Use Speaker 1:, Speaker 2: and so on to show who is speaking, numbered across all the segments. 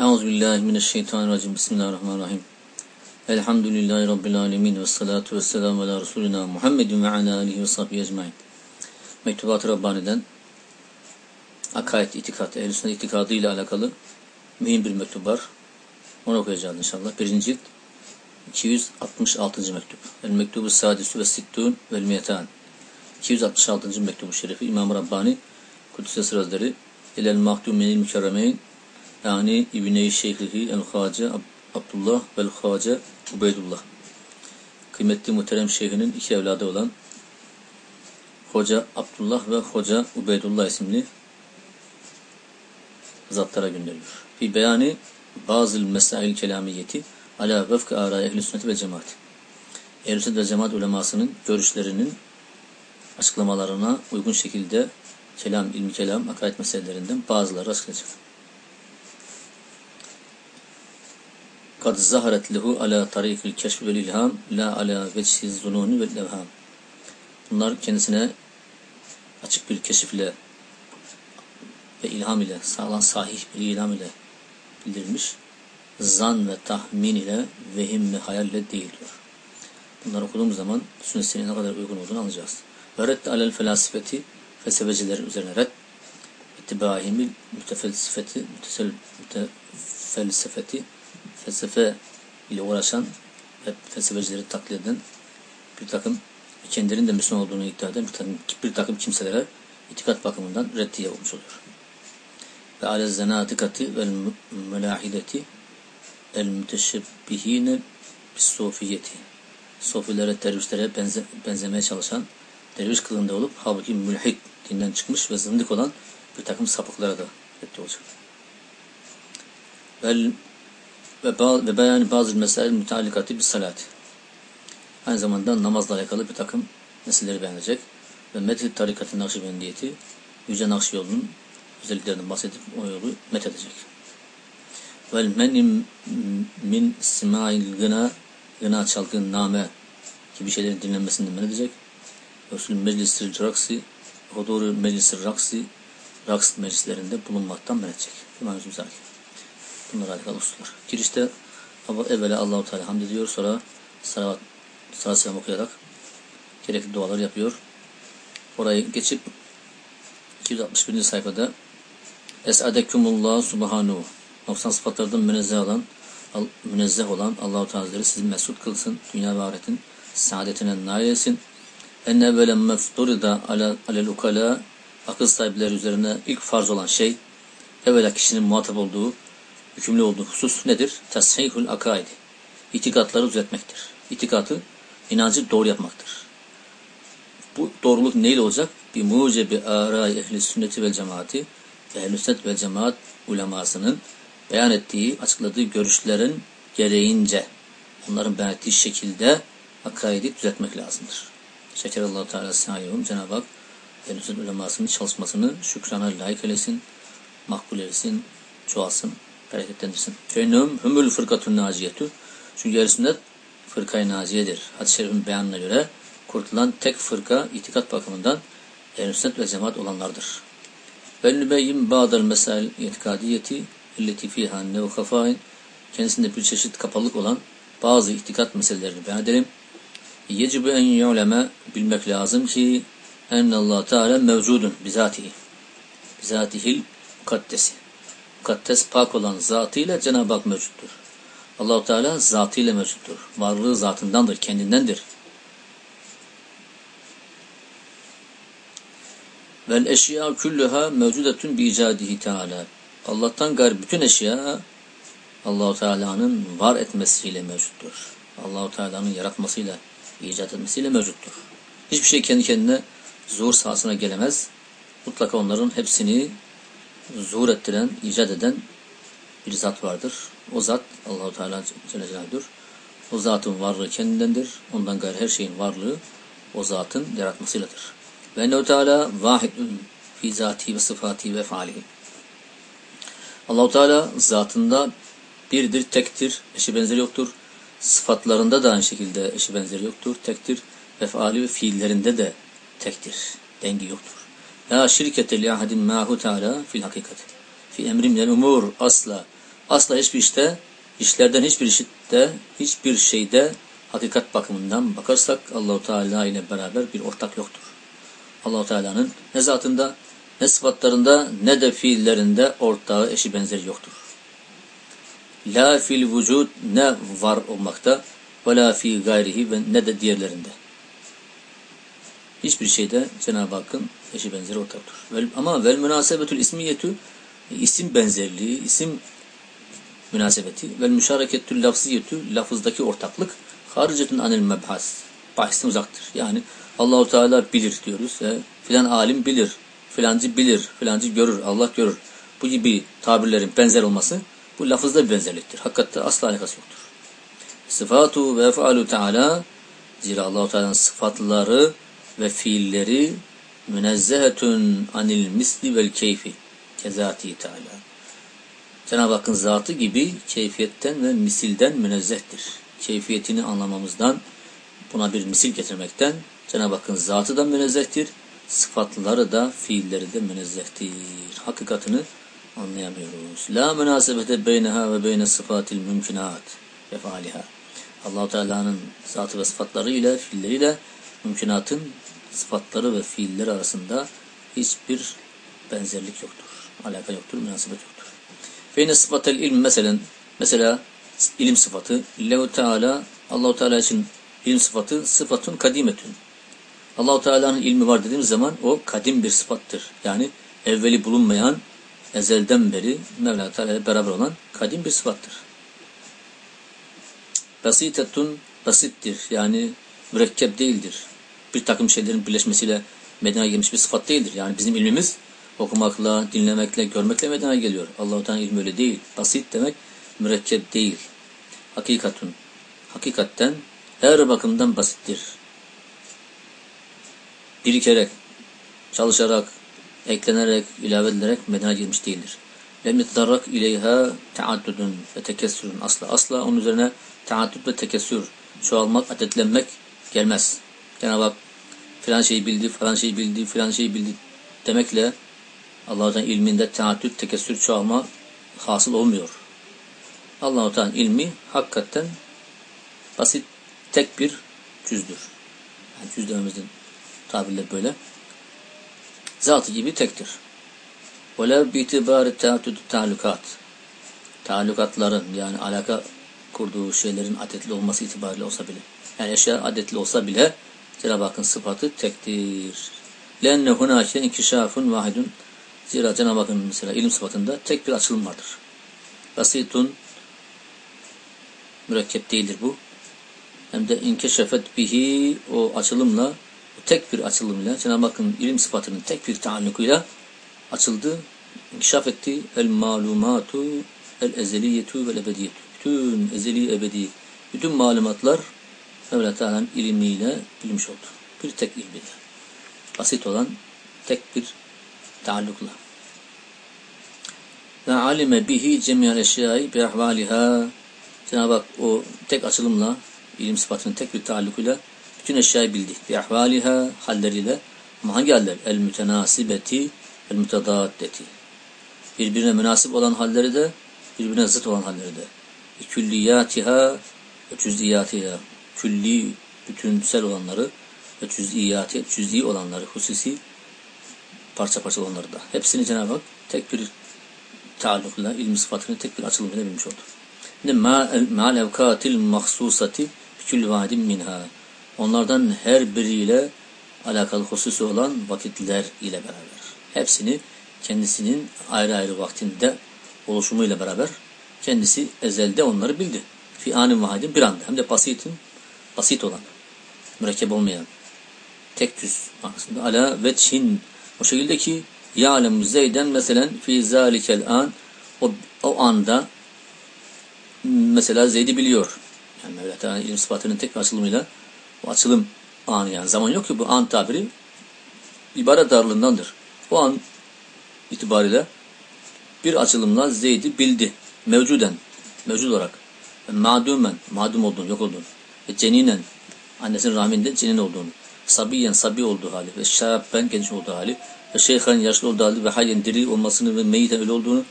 Speaker 1: Euzubillahimineşşeytanirracim. Bismillahirrahmanirrahim. Elhamdülillahi Rabbil alemin ve salatu ve selamu ala Resulina Muhammedin ve ala alihi ve sahbihi ecmain. Mektubat-ı Rabbani'den akaid, itikat, ehl-i sünnet itikadı ile alakalı mühim bir mektup var. Onu okuyacağız inşallah. Birinci cilt 266. mektup. El mektubu sadisü ve sittun vel miyetan. 266. mektubu şerifi İmam Rabbani Kudüs'e Hazretleri İlel mahdumenil mükerremeyn yani İbne-i Şeyhihi el-Hace Abdullah vel Hace Ubeydullah. Kıymetli muhterem şeyhinin iki evladı olan Hoca Abdullah ve Hoca Ubeydullah isimli zatlara gönderiyor. Fi beyani bazı mesail kelamiyeti ala vefk ara ehli sünnet ve cemaat. Sünnet ve cemaat ulemasının görüşlerinin açıklamalarına uygun şekilde kelam, ilmi kelam, akaid meselelerinden bazıları açıklayacak. Kad zaharet lehu ala tarikil keşf vel ilham la ala vecihiz zununi vel evham. Bunlar kendisine açık bir keşifle ve ilham ile, sağlam sahih bir ilham ile bildirilmiş. Zan ve tahmin ile, vehim ve hayal değil diyor. Bunları okuduğumuz zaman sünnetine ne kadar uygun olduğunu anlayacağız. Ve redde alel felasifeti, felsefecilerin üzerine red, ittibahimil mütefelsifeti, mütefelsifeti, felsefe ile uğraşan ve felsefecileri taklit eden bir takım kendilerinin de Müslüman olduğunu iddia eden bir takım, bir takım kimselere itikat bakımından reddiye olmuş oluyor. Ve ale zenatikati vel melahideti el müteşebbihine bis sofiyeti. Sofilere, dervişlere benze, benzemeye çalışan derviş kılığında olup halbuki mülhid dinden çıkmış ve zındık olan bir takım sapıklara da reddi olacak. Vel ve, beyan bazı mesele müteallikatı bir salat. Aynı zamanda namazla alakalı bir takım meseleleri beğenecek. Ve Medhid tarikatı Nakşibendiyeti Yüce Nakşi yolunun özelliklerinden bahsedip o yolu methedecek. Vel menim min simail gına gına çalgın name gibi şeylerin dinlenmesinden men edecek. Resul meclis raksi huduru meclis raksi raks meclislerinde bulunmaktan men edecek. İmam Zülzalik. Bunlar alakalı hususlar. Girişte evvela Allahu Teala hamd ediyor. Sonra salavat salat selam okuyarak gerekli dualar yapıyor. Orayı geçip 261. sayfada Es'adekumullah subhanu 90 sıfatlardan münezzeh olan münezzeh olan Allahu Teala sizi mesut kılsın. Dünya ve ahiretin saadetine nail etsin. En evvelen mefturida alel ukala akıl sahipleri üzerine ilk farz olan şey evvela kişinin muhatap olduğu hükümlü olduğu husus nedir? Tasihul akaidi. İtikatları düzeltmektir. İtikatı, inancı doğru yapmaktır. Bu doğruluk neyle olacak? Bir mucebi aray ehli sünneti ve cemaati, ehli sünnet ve cemaat ulemasının beyan ettiği, açıkladığı görüşlerin gereğince, onların beyan ettiği şekilde akaidi düzeltmek lazımdır. Şekerallahu Teala sayıyorum. Cenab-ı Hak ehli sünnet ulemasının çalışmasını şükrana layık eylesin, makbul eylesin, çoğalsın bereketlendirsin. Feynum hümül fırkatun naciyetu. Çünkü ehl sünnet fırkayı naciyedir. Hadis-i şerifin beyanına göre kurtulan tek fırka itikat bakımından ehl sünnet ve cemaat olanlardır. Ve nübeyyim ba'dal mesail itikadiyeti illeti fiha nevkafain kendisinde bir çeşit kapalılık olan bazı itikat meselelerini beyan edelim. Yecibü en yu'leme bilmek lazım ki ennallahu teala mevcudun bizatihi bizatihil mukaddesi mukaddes pak olan zatıyla Cenab-ı Hak mevcuttur. Allahu Teala zatıyla mevcuttur. Varlığı zatındandır, kendindendir. Vel eşya külluha mevcudetun bi icadihi Teala. Allah'tan gayrı bütün eşya Allahu Teala'nın var etmesiyle mevcuttur. Allahu Teala'nın yaratmasıyla, icat etmesiyle mevcuttur. Hiçbir şey kendi kendine zuhur sahasına gelemez. Mutlaka onların hepsini zuhur ettiren, icat eden bir zat vardır. O zat Allahu Teala Celle Celaluhu'dur. O zatın varlığı kendindendir. Ondan gayrı her şeyin varlığı o zatın yaratmasıyladır. Ve ennehu Teala vahidun fi zati ve sıfati ve faalihi. Allahu Teala zatında birdir, tektir, eşi benzeri yoktur. Sıfatlarında da aynı şekilde eşi benzeri yoktur, tektir. Efali ve fiillerinde de tektir, dengi yoktur. La şirkete li ahadin ma'hu teala fil hakikat. Fi emrin minel umur asla. Asla hiçbir işte, işlerden hiçbir işte, hiçbir şeyde hakikat bakımından bakarsak Allahu Teala ile beraber bir ortak yoktur. Allahu Teala'nın ne zatında, ne sıfatlarında, ne de fiillerinde ortağı eşi benzeri yoktur. La fil vücud ne var olmakta ve la fi gayrihi ve ne de diğerlerinde. Hiçbir şeyde Cenab-ı Hakk'ın eşi benzeri ortaktır. Ama vel münasebetül ismiyetü isim benzerliği, isim münasebeti vel müşareketül lafziyetü lafızdaki ortaklık haricetun anil mebhas. Bahisten uzaktır. Yani Allahu Teala bilir diyoruz. E, filan alim bilir, filancı bilir, filancı görür, Allah görür. Bu gibi tabirlerin benzer olması bu lafızda bir benzerliktir. Hakikatte asla alakası yoktur. Sıfatu ve ef'alu Teala zira Allahu Teala'nın sıfatları ve fiilleri münezzehetun anil misli vel keyfi kezati Teala. Cenab-ı Hakk'ın zatı gibi keyfiyetten ve misilden münezzehtir. Keyfiyetini anlamamızdan, buna bir misil getirmekten Cenab-ı Hakk'ın zatı da münezzehtir, sıfatları da, fiilleri de münezzehtir. Hakikatını anlayamıyoruz. La münasebete beyneha ve beyne sıfatil mümkünat ve faaliha. allah Teala'nın zatı ve sıfatlarıyla, fiilleriyle mümkünatın sıfatları ve fiilleri arasında hiçbir benzerlik yoktur. Alaka yoktur, münasebet yoktur. Feyne sıfatel ilm mesela, mesela ilim sıfatı. Lehu Teala, Allahu Teala için ilim sıfatı sıfatun kadimetün. Allahu Teala'nın ilmi var dediğimiz zaman o kadim bir sıfattır. Yani evveli bulunmayan, ezelden beri Mevla Teala ile beraber olan kadim bir sıfattır. Basitetun basittir. Yani mürekkep değildir. Bir takım şeylerin birleşmesiyle meydana gelmiş bir sıfat değildir. Yani bizim ilmimiz okumakla, dinlemekle, görmekle meydana geliyor. Allah-u Teala ilmi öyle değil. Basit demek mürekkep değil. Hakikatun. Hakikatten her bakımdan basittir. Birikerek, çalışarak, eklenerek, ilave edilerek meydana gelmiş değildir. Lem yetdarrak ileyha taaddudun ve tekessürün asla. Asla onun üzerine taaddud ve tekessür, çoğalmak, adetlenmek gelmez. Cenab-ı Hak filan şeyi bildi, falan şeyi bildi, filan şeyi bildi demekle Allah'tan ilminde teatür, tekessür, çoğalma hasıl olmuyor. Allah-u Teala'nın ilmi hakikaten basit tek bir cüzdür. Yani cüz dememizin tabirle böyle. Zatı gibi tektir. Velev bitibari teatüdü talukat. Talukatların yani alaka kurduğu şeylerin adetli olması itibariyle olsa bile. Yani eşya adetli olsa bile Cenab-ı Hakk'ın sıfatı tektir. Lenne hunake inkişafun vahidun. Zira Cenab-ı Hakk'ın mesela ilim sıfatında tek bir açılım vardır. Basitun mürekkep değildir bu. Hem de inkeşefet bihi o açılımla o tek bir açılımla Cenab-ı Hakk'ın ilim sıfatının tek bir taallukuyla açıldı. İnkişaf etti. El malumatu el ezeliyetu ve ebediyetu. Bütün ezeli ebedi bütün malumatlar Mevla Teala'nın ilmiyle bilinmiş oldu. Bir tek ilmiyle. Basit olan tek bir taallukla. Ve alime bihi cemiyel eşyai bi ahvaliha Cenab-ı Hak o tek açılımla ilim sıfatının tek bir taallukuyla bütün eşyayı bildi. Bi ahvaliha halleriyle ama hangi haller? El mütenasibeti el mütedaaddeti. Birbirine münasip olan halleri de birbirine zıt olan halleri de. Külliyatiha ve cüz'iyatiha. Külli, bütünsel olanları ve cüz'iyati, cüz'i olanları, hususi parça parça olanları da. Hepsini Cenab-ı Hak tek bir taallukla ilmi sıfatını tek bir açılımıyla bilmiş oldu. Şimdi ma'al evkatil mahsusati külli vadin minha. Onlardan her biriyle alakalı hususi olan vakitler ile beraber. Hepsini kendisinin ayrı ayrı vaktinde oluşumuyla beraber kendisi ezelde onları bildi. Fi anin vahidin bir anda. Hem de basitin, basit olan, mürekkep olmayan, tek cüz manasında. Ala ve Çin. O şekilde ki Ya'lemu Zeyden mesela fi zalikel an o, o anda mesela Zeyd'i biliyor. Yani Mevla Teala ilim sıfatının tek açılımıyla o açılım anı yani zaman yok ki bu an tabiri ibaret darlığındandır. O an itibariyle bir açılımla Zeyd'i bildi. Mevcuden, mevcut olarak. Madumen, madum olduğunu, yok olduğunu. Ve ceninen, annesinin rahminde cenin olduğunu. Sabiyen, sabi olduğu hali. Ve şabben, genç olduğu hali ve şeyhan yaşlı olduğu halde ve halen diri olmasını ve meyiten ölü olduğunu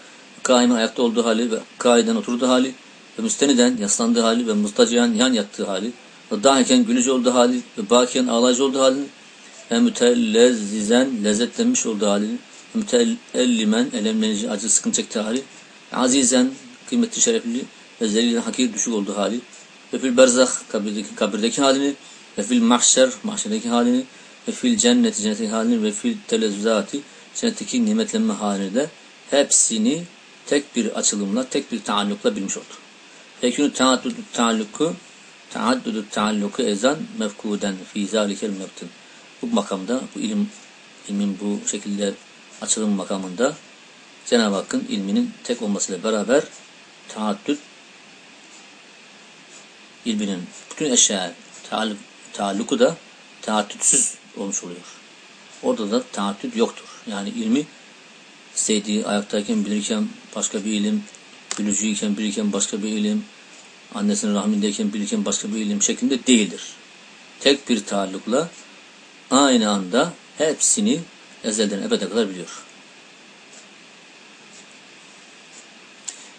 Speaker 1: kaimen ayakta olduğu hali ve kaiden oturduğu hali ve müsteniden yaslandığı hali ve mustaciyan yan yattığı hali ve dahiken gülücü olduğu hali ve bakiyen ağlayıcı olduğu halini ve mütelezzizen lezzetlenmiş olduğu halini ve müteellimen elemlenici acı sıkıntı çektiği hali azizen kıymetli şerefli ve zelilen hakir düşük olduğu hali ve fil berzah kabirdeki, kabirdeki halini ve fil mahşer mahşerdeki halini ve fil cenneti cennetteki halini ve fil telezzati cennetteki nimetlenme halini de hepsini tek bir açılımla, tek bir taallukla bilmiş oldu. Fekünü taaddudu taalluku taaddudu taalluku ezan mefkuden fi zalikel mebtin. Bu makamda, bu ilim ilmin bu şekilde açılım makamında Cenab-ı Hakk'ın ilminin tek olmasıyla beraber taaddüt ilminin bütün eşya taalluk, taalluku da taaddütsüz olmuş oluyor. Orada da taaddüt yoktur. Yani ilmi istediği ayaktayken bilirken başka bir ilim, gülücüyken bilirken başka bir ilim, annesinin rahmindeyken bilirken başka bir ilim şeklinde değildir. Tek bir taallukla aynı anda hepsini ezelden ebede kadar biliyor.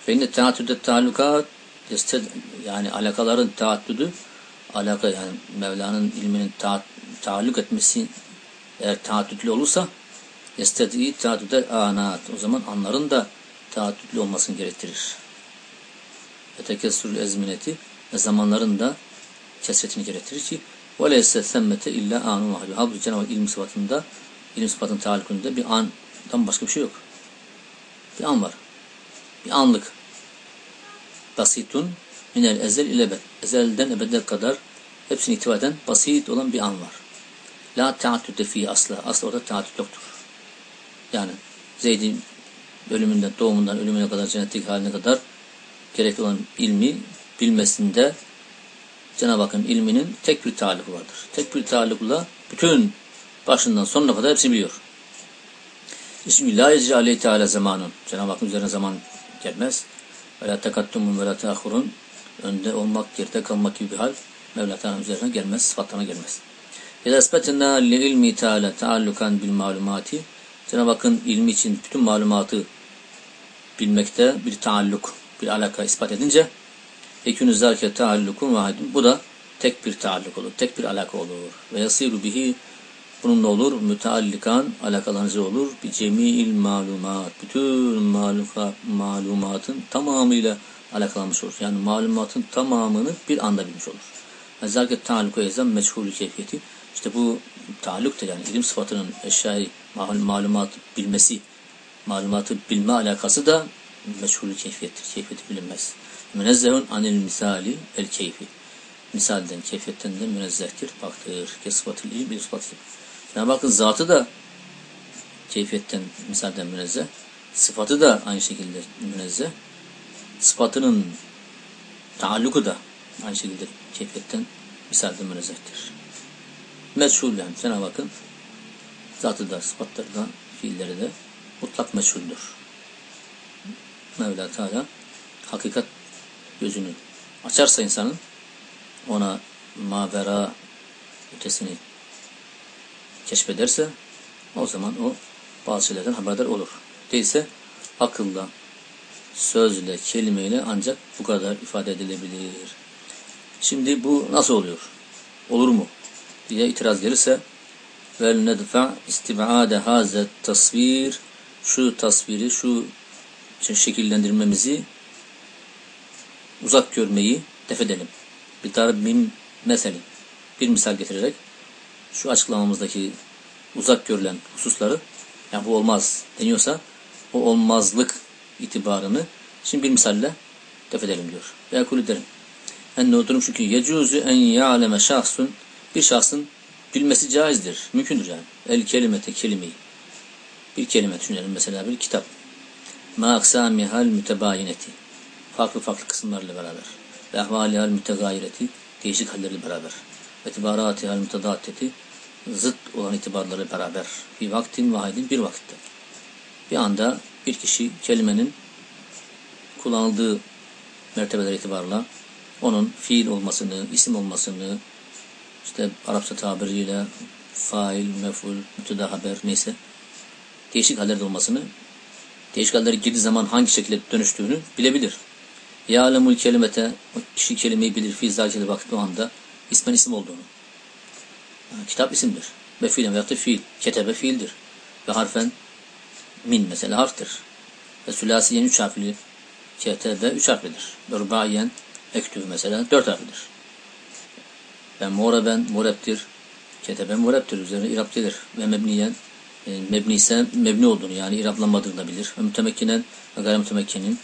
Speaker 1: Ve inne taaddüde taallukat yani alakaların taaddüdü alaka yani Mevla'nın ilminin ta taalluk etmesi eğer taaddütlü olursa estediği taaddüde anat o zaman anların da taaddütlü olmasını gerektirir. Ve tekessürül ezmineti ve zamanların da kesretini gerektirir ki وَلَيْسَ semmete illa anu vahyu. Halbuki Cenab-ı Hak ilim sıfatında, ilim sıfatının taallukunda bir andan başka bir şey yok. Bir an var. Bir anlık. Basitun minel ezel ile ebed. Ezelden ebede kadar hepsini ihtiva eden basit olan bir an var. La taattüde fi asla. Asla orada taattüt yoktur. Yani Zeyd'in ölümünden, doğumundan ölümüne kadar, cennetteki haline kadar gerekli olan ilmi bilmesinde Cenab-ı Hakk'ın ilminin tek bir taalluku vardır. Tek bir taallukla bütün başından sonuna kadar hepsini biliyor. Bismillah yecri aleyhi teala zamanun. Cenab-ı Hakk'ın üzerine zaman gelmez. Ve la tekattumun ve. Önde olmak, geride kalmak gibi bir hal Mevla Teala üzerine gelmez, sıfatlarına gelmez. İzâ esbetennâ li ilmi teâlâ teallukan bil malumati. Cenab-ı Hakk'ın ilmi için bütün malumatı bilmekte bir taalluk, bir alaka ispat edince Ekünü zâke taallukun vahidun. Bu da tek bir taalluk olur, tek bir alaka olur. Ve yasiru bununla olur, müteallikan alakalanıcı olur. Bir cemi'il malumat. Bütün maluka, malumatın tamamıyla alakalanmış olur. Yani malumatın tamamını bir anda bilmiş olur. Zâke taalluku ezan meçhulü keyfiyeti. İşte bu taalluk da yani ilim sıfatının eşyayı malumat bilmesi, malumatı bilme alakası da meçhulü keyfiyettir. Keyfiyeti bilinmez. Münezzehun anil misali el keyfi. Misalden, keyfiyetten de münezzehtir, baktır. Kesfatül ilim bir sıfatı. Yani bakın zatı da keyfiyetten, misalden münezzeh. Sıfatı da aynı şekilde münezzeh. Sıfatının taalluku da aynı şekilde keyfiyetten, misalden münezzehtir. Meçhul yani. Sana bakın. Zatı da, sıfatları da, fiilleri de mutlak meçhuldür. Mevla Teala hakikat gözünü açarsa insanın ona mavera ötesini keşfederse o zaman o bazı şeylerden haberdar olur. Değilse akılla, sözle, kelimeyle ancak bu kadar ifade edilebilir. Şimdi bu nasıl oluyor? Olur mu? diye itiraz gelirse vel nedfa istibade hazet tasvir şu tasviri, şu şekillendirmemizi uzak görmeyi def edelim. Bir darbim mesele. Bir misal getirerek şu açıklamamızdaki uzak görülen hususları yani bu olmaz deniyorsa o olmazlık itibarını şimdi bir misalle def edelim diyor. Veya kul derim. Enne durum ki yecuzu en ya'leme şahsun bir şahsın bilmesi caizdir. Mümkündür yani. El kelimete kelimeyi. Bir kelime düşünelim mesela bir kitap. Ma aksamihal mütebayineti farklı farklı kısımlarla beraber ve ahvalihal mütegayireti değişik hallerle beraber ve itibaratihal mütedatteti zıt olan itibarları beraber bir vaktin vahidin bir vakitte. Bir anda bir kişi kelimenin kullanıldığı mertebeler itibarla onun fiil olmasını, isim olmasını, işte Arapça tabiriyle fail, meful, müteda haber neyse değişik hallerde olmasını değişik halleri girdiği zaman hangi şekilde dönüştüğünü bilebilir. Yâlemul kelimete, o kişi kelimeyi bilir, fi zâkile vakti o anda ismen isim olduğunu. Yani kitap isimdir. Ve fiilen veyahut da fiil. Ketebe fiildir. Ve harfen min mesela harftir. Ve sülasiyen üç harfli ketebe üç harflidir. Ve rubayen ektübü mesela dört harflidir. Ve moreben moreptir. Ketebe moreptir. Üzerine iraptedir. Ve mebniyen e, mebni ise mebni olduğunu yani iraplanmadığını bilir. Ve mütemekkinen ve gayrimütemekkinin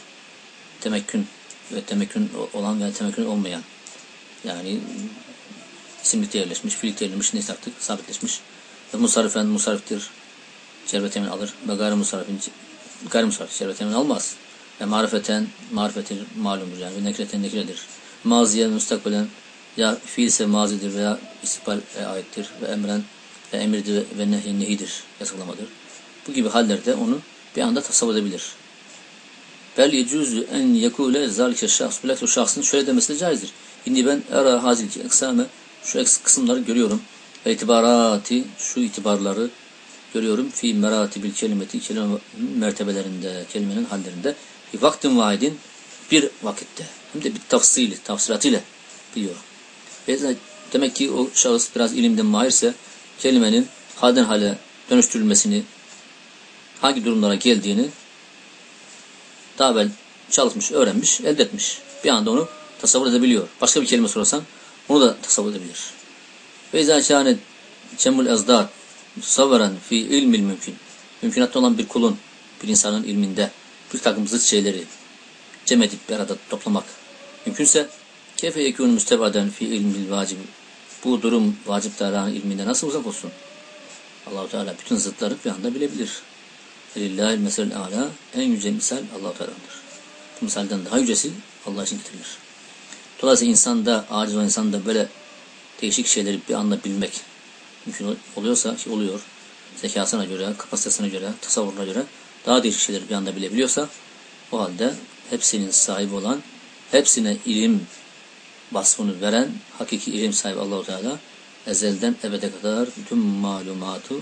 Speaker 1: temekkün ve temekkün olan veya temekkün olmayan yani isimlikte yerleşmiş, fiilikte yerleşmiş, neyse artık sabitleşmiş. Ve musarifen musariftir. Şerbet emin alır. Ve gayrimusarifin gayrimusarif şerbet emin almaz. Ve marifeten marifetin malumdur yani. Ve nekreten nekredir. Maziye müstakbelen ya fiil ise mazidir veya istikbal e, aittir. Ve emren ve emirdir ve, nehi nehidir. Yasaklamadır. Bu gibi hallerde onu bir anda tasavvur edebilir. Bel yecuzu en yekule zalike şahs. Bilakis o şahsın şöyle demesi de caizdir. Şimdi ben era hazil ki eksame şu eks kısımları görüyorum. Ve itibarati şu itibarları görüyorum. Fi meratibil kelimeti kelime mertebelerinde, kelimenin hallerinde. Bir vaktin vahidin bir vakitte. Hem de bir tafsili, tafsiratıyla biliyorum. Ve demek ki o şahıs biraz ilimden mahirse kelimenin halden hale dönüştürülmesini hangi durumlara geldiğini daha evvel çalışmış, öğrenmiş, elde etmiş. Bir anda onu tasavvur edebiliyor. Başka bir kelime sorarsan onu da tasavvur edebilir. Ve izâ şâne cemul ezdâd musavveren fi ilmil mümkün. Mümkünatta olan bir kulun, bir insanın ilminde bir takım zıt şeyleri cem edip bir arada toplamak mümkünse kefe yekûn müstebaden fi ilmil vacib. Bu durum vacip Teala'nın ilminde nasıl uzak olsun? Allahu Teala bütün zıtları bir anda bilebilir. Lillahi mesel ala en yüce misal Allah Teala'dır. Bu misalden daha yücesi Allah için getirilir. Dolayısıyla insanda, aciz olan insanda böyle değişik şeyleri bir anda bilmek mümkün oluyorsa ki oluyor. Zekasına göre, kapasitesine göre, tasavvuruna göre daha değişik şeyleri bir anda bilebiliyorsa o halde hepsinin sahibi olan, hepsine ilim vasfını veren hakiki ilim sahibi Allahu Teala ezelden ebede kadar bütün malumatı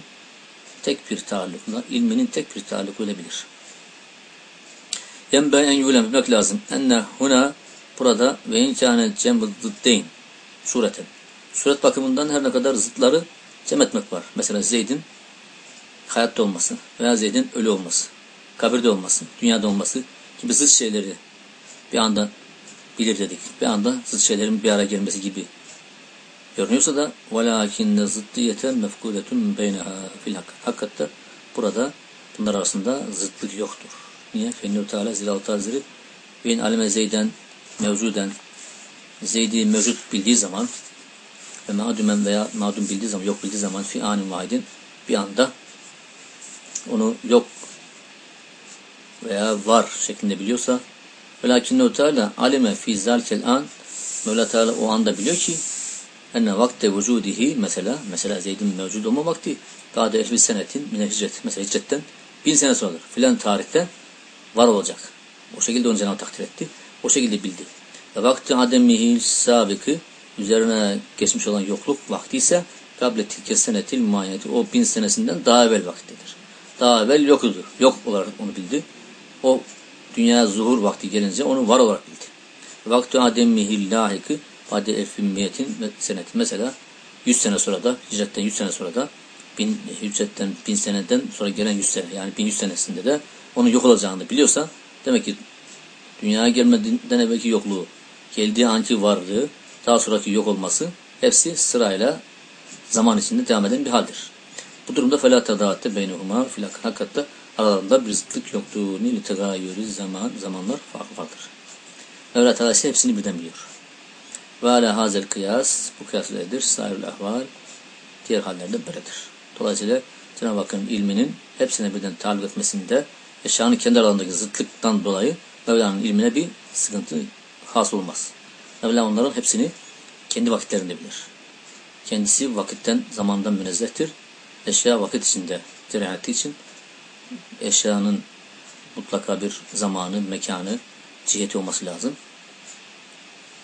Speaker 1: tek bir taallukla, ilminin tek bir taallukuyla bilir. Yenbe en yulem bilmek lazım. Enne huna burada ve inkâne cem'ı zıddeyn sureten. Suret bakımından her ne kadar zıtları cem etmek var. Mesela Zeyd'in hayatta olması veya Zeyd'in ölü olması, kabirde olması, dünyada olması gibi zıt şeyleri bir anda bilir dedik. Bir anda zıt şeylerin bir araya gelmesi gibi görünüyorsa da وَلَاكِنَّ زِدِّيَةً مَفْقُولَةٌ بَيْنَهَا fil hak. Hakikatte burada bunlar arasında zıtlık yoktur. Niye? Fennur Teala Zilal Taziri ve alime Zeyden mevcuden Zeydi mevcut bildiği zaman ve madümen veya madum bildiği zaman, yok bildiği zaman fi anin vahidin bir anda onu yok veya var şeklinde biliyorsa velakinne Teala alime fi zalkel an Mevla Teala o anda biliyor ki enne vakte vücudihi mesela mesela Zeyd'in mevcud olma vakti Bade elfi senetin mine hicret. Mesela hicretten bin sene sonradır. Filan tarihte var olacak. O şekilde onu Cenab-ı takdir etti. O şekilde bildi. Ve vakti ademihil sabıkı üzerine geçmiş olan yokluk vakti ise kable tilke senetil muayeneti o bin senesinden daha evvel vaktidir. Daha evvel yoktu. Yok olarak onu bildi. O dünya zuhur vakti gelince onu var olarak bildi. Vakti ademihil lahikı bade elfin miyetin ve senetin. Mesela 100 sene sonra da hicretten 100 sene sonra da bin hüccetten bin seneden sonra gelen yüz sene yani bin yüz senesinde de onun yok olacağını biliyorsa demek ki dünyaya gelmeden evvelki yokluğu, geldiği anki varlığı, daha sonraki yok olması hepsi sırayla zaman içinde devam eden bir haldir. Bu durumda fela tadaatte beynehuma filak hakikatte aralarında bir zıtlık yoktu. Nili tegayürü zaman, zamanlar farklı farklıdır. Mevla Teala hepsini birden biliyor. Ve ala hazel kıyas, bu kıyas öyledir. Sairül ahval, diğer hallerde böyledir. Dolayısıyla Cenab-ı Hakk'ın ilminin hepsine birden taalluk etmesinde eşyanın kendi aralarındaki zıtlıktan dolayı Mevla'nın ilmine bir sıkıntı has olmaz. Mevla onların hepsini kendi vakitlerinde bilir. Kendisi vakitten, zamandan münezzehtir. Eşya vakit içinde ettiği için eşyanın mutlaka bir zamanı, mekanı, ciheti olması lazım.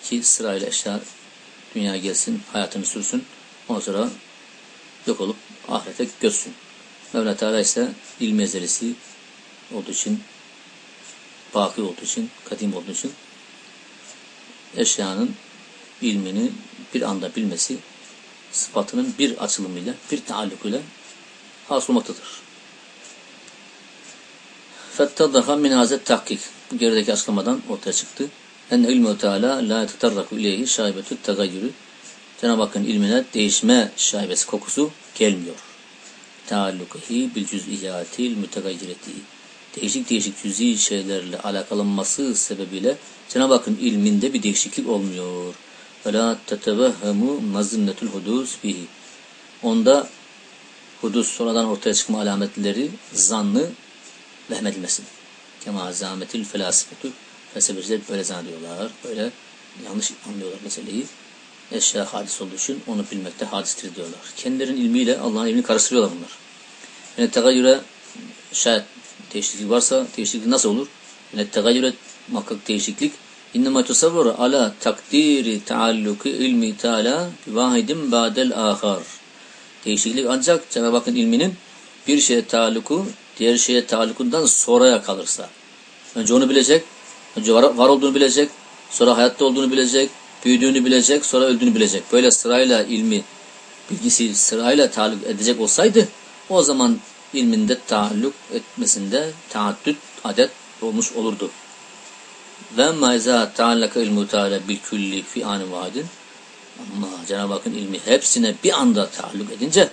Speaker 1: Ki sırayla eşya dünyaya gelsin, hayatını sürsün. Ondan sonra yok olup ahirete göçsün. Mevla Teala ise ilmi olduğu için baki olduğu için, kadim olduğu için eşyanın ilmini bir anda bilmesi sıfatının bir açılımıyla, bir taallukuyla hasıl olmaktadır. Fettadaha min hazet tahkik. Bu gerideki açıklamadan ortaya çıktı. Enne ilmu teala la tetarraku ileyhi şaibetü tegayyürü. Cenab-ı Hakk'ın ilmine değişme şaibesi kokusu gelmiyor. Taallukihi bil cüz'iyatil mütegayyireti. Değişik değişik cüz'i şeylerle alakalanması sebebiyle Cenab-ı Hakk'ın ilminde bir değişiklik olmuyor. La tetevehhemu mazimnetul hudus fihi. Onda hudus sonradan ortaya çıkma alametleri zannı vehmedilmesin. Kema zahmetil felasifetü felsefeciler böyle zannediyorlar. Böyle yanlış anlıyorlar meseleyi. Eşya hadis olduğu için onu bilmekte hadistir diyorlar. Kendilerinin ilmiyle Allah'ın ilmini karıştırıyorlar bunlar. Yani tegayyüre şayet değişiklik varsa değişiklik nasıl olur? Yani tegayyüre muhakkak değişiklik İnnemâ tusavvuru ala takdiri taalluki ilmi teala vahidin ba'del ahar. Değişiklik ancak Cenab-ı Hakk'ın ilminin bir şeye taalluku diğer şeye taallukundan sonraya kalırsa. Önce onu bilecek, önce var, var olduğunu bilecek, sonra hayatta olduğunu bilecek, büyüdüğünü bilecek, sonra öldüğünü bilecek. Böyle sırayla ilmi, bilgisi sırayla taalluk edecek olsaydı o zaman ilminde taalluk etmesinde taaddüt adet olmuş olurdu. Ve maiza taallaka ilmu teala bil külli fi anı vadin. Ama Cenab-ı Hakk'ın ilmi hepsine bir anda taalluk edince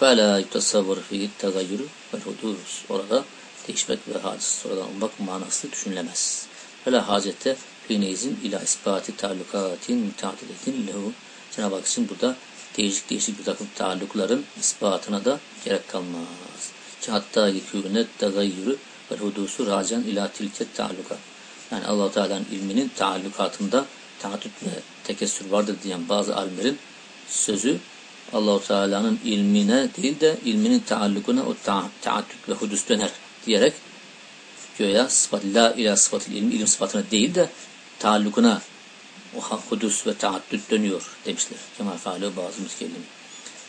Speaker 1: fela yutasavvur fi tegayyürü ve huduruz. Orada değişmek ve hadis sonradan olmak manası düşünülemez. Fela hacette fineyizin ila ispati taallukatin müteadidetin lehu. Cenab-ı Hak için burada değişik değişik bir takım taallukların ispatına da gerek kalmaz. Hatta yekûne tegayyürü ve hudusu racan ila tilket taallukat. Yani allah Teala'nın ilminin taallukatında taatüt ve tekessür vardır diyen bazı alimlerin sözü Allahu Teala'nın ilmine değil de ilminin taallukuna o ta taaddüt ve hudus döner diyerek göya sıfat la ila sıfatıl ilmi ilim sıfatına değil de taallukuna o hudus ve taaddüt dönüyor demişler. Kemal faale bazı mütkellim.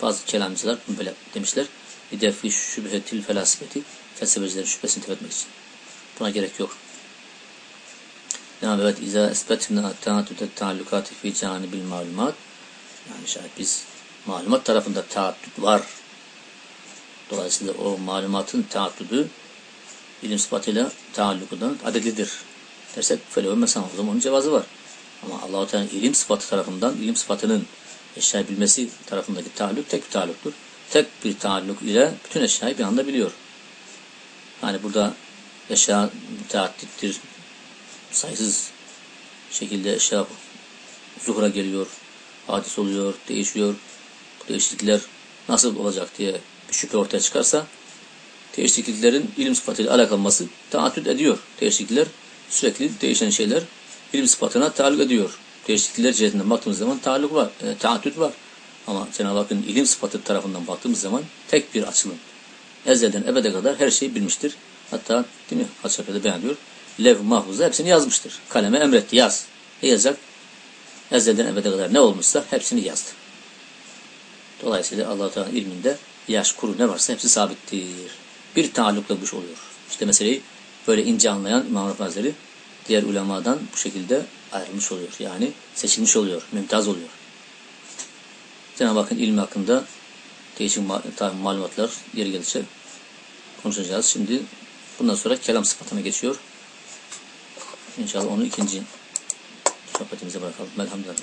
Speaker 1: Bazı kelamcılar böyle demişler. Bir defi şübhetil felasifeti felsefecilerin şüphesini tefetmek için. Buna gerek yok. Yani evet izâ esbetna taaddüte taallukati fi canibil malumat yani şayet biz malumat tarafında taaddüt var. Dolayısıyla o malumatın taaddüdü ilim sıfatıyla taallukudan adedlidir. Dersek felev mesela o zaman onun cevazı var. Ama Allah-u Teala ilim sıfatı tarafından ilim sıfatının eşyayı bilmesi tarafındaki taalluk tek bir taalluktur. Tek bir taalluk ile bütün eşyayı bir anda biliyor. Yani burada eşya müteaddittir. Sayısız şekilde eşya zuhura geliyor, hadis oluyor, değişiyor. Bu değişiklikler nasıl olacak diye bir şüphe ortaya çıkarsa değişikliklerin ilim sıfatıyla alakalanması taaddüt ediyor. Değişiklikler sürekli değişen şeyler ilim sıfatına taalluk ediyor. Değişiklikler cihetinden baktığımız zaman taalluk var, e, taaddüt var. Ama Cenab-ı Hakk'ın ilim sıfatı tarafından baktığımız zaman tek bir açılım. Ezelden ebede kadar her şeyi bilmiştir. Hatta değil mi? Haçapede beyan diyor. Lev mahfuza hepsini yazmıştır. Kaleme emretti yaz. Ne yazacak? Ezelden ebede kadar ne olmuşsa hepsini yazdı. Dolayısıyla allah Teala ilminde yaş, kuru ne varsa hepsi sabittir. Bir taallukla bu iş oluyor. İşte meseleyi böyle ince anlayan İmam Rabbani diğer ulemadan bu şekilde ayrılmış oluyor. Yani seçilmiş oluyor, mümtaz oluyor. Cenab-ı Hakk'ın ilmi hakkında değişik malumatlar yeri geldikçe konuşacağız. Şimdi bundan sonra kelam sıfatına geçiyor. İnşallah onu ikinci sohbetimize bırakalım. Elhamdülillah.